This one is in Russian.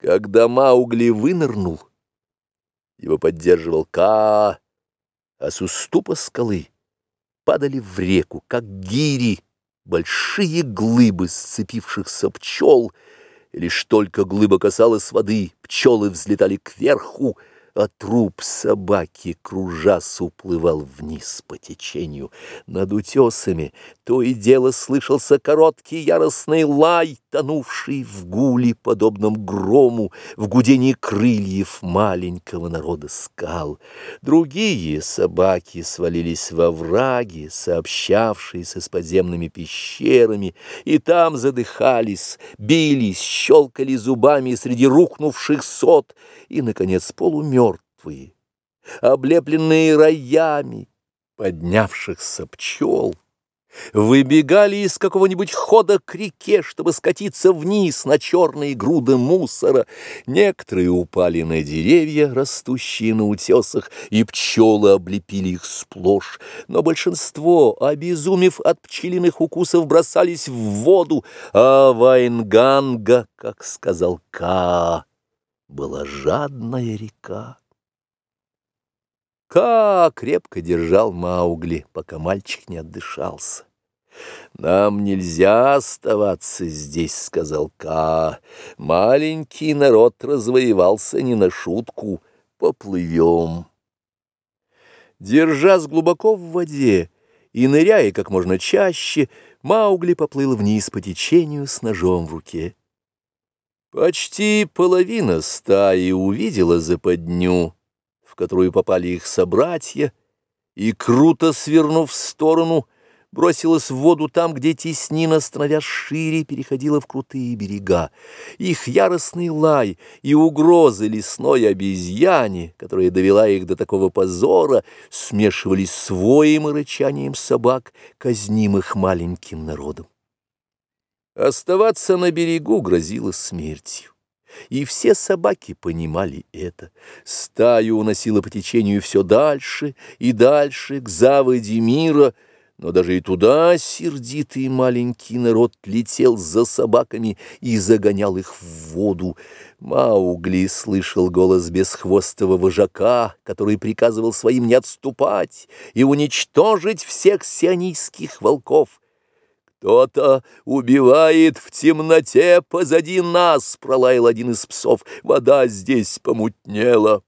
Когда Маугли вынырнул, его поддерживал Ка, а с уступа скалы падали в реку, как гири, большие глыбы сцепившихся пчел, и лишь только глыба касалась воды, пчелы взлетали кверху, а труп собаки, кружась, уплывал вниз по течению. Над утесами то и дело слышался короткий яростный лай, тонувший в гуле, подобном грому, в гудении крыльев маленького народа скал. Другие собаки свалились во враги, сообщавшиеся с подземными пещерами, и там задыхались, бились, щелкали зубами среди рухнувших сот и, наконец, полумертвые, облепленные роями поднявшихся пчел выбегали из какого-нибудь хода к реке, чтобы скатиться вниз на черные груды мусора. Некоторые упали на деревья, растущие на утесах, и пчелы облепили их сплошь. Но большинство, обезумев от пчелиных укусов, бросались в воду, а Вайнганга, как сказал Ка, была жадная река. Ка крепко держал Маугли, пока мальчик не отдышался. «Нам нельзя оставаться здесь», — сказал Ка. «Маленький народ развоевался не на шутку. Поплывем». Держась глубоко в воде и ныряя как можно чаще, Маугли поплыл вниз по течению с ножом в руке. Почти половина стаи увидела западню, которую попали их собратья, и, круто свернув в сторону, бросилась в воду там, где теснина, становясь шире, переходила в крутые берега. Их яростный лай и угрозы лесной обезьяне, которая довела их до такого позора, смешивались с воем и рычанием собак, казнимых маленьким народом. Оставаться на берегу грозило смертью. И все собаки понимали это. Стаю уносила по течению все дальше и дальше, к заводе мира, но даже и туда сердитый маленький народ летел за собаками и загонял их в воду. Маугли слышал голос бесхвостого вожака, который приказывал своим не отступать и уничтожить всех сионийских волков. «Кто-то убивает в темноте позади нас!» — пролаял один из псов. «Вода здесь помутнела!»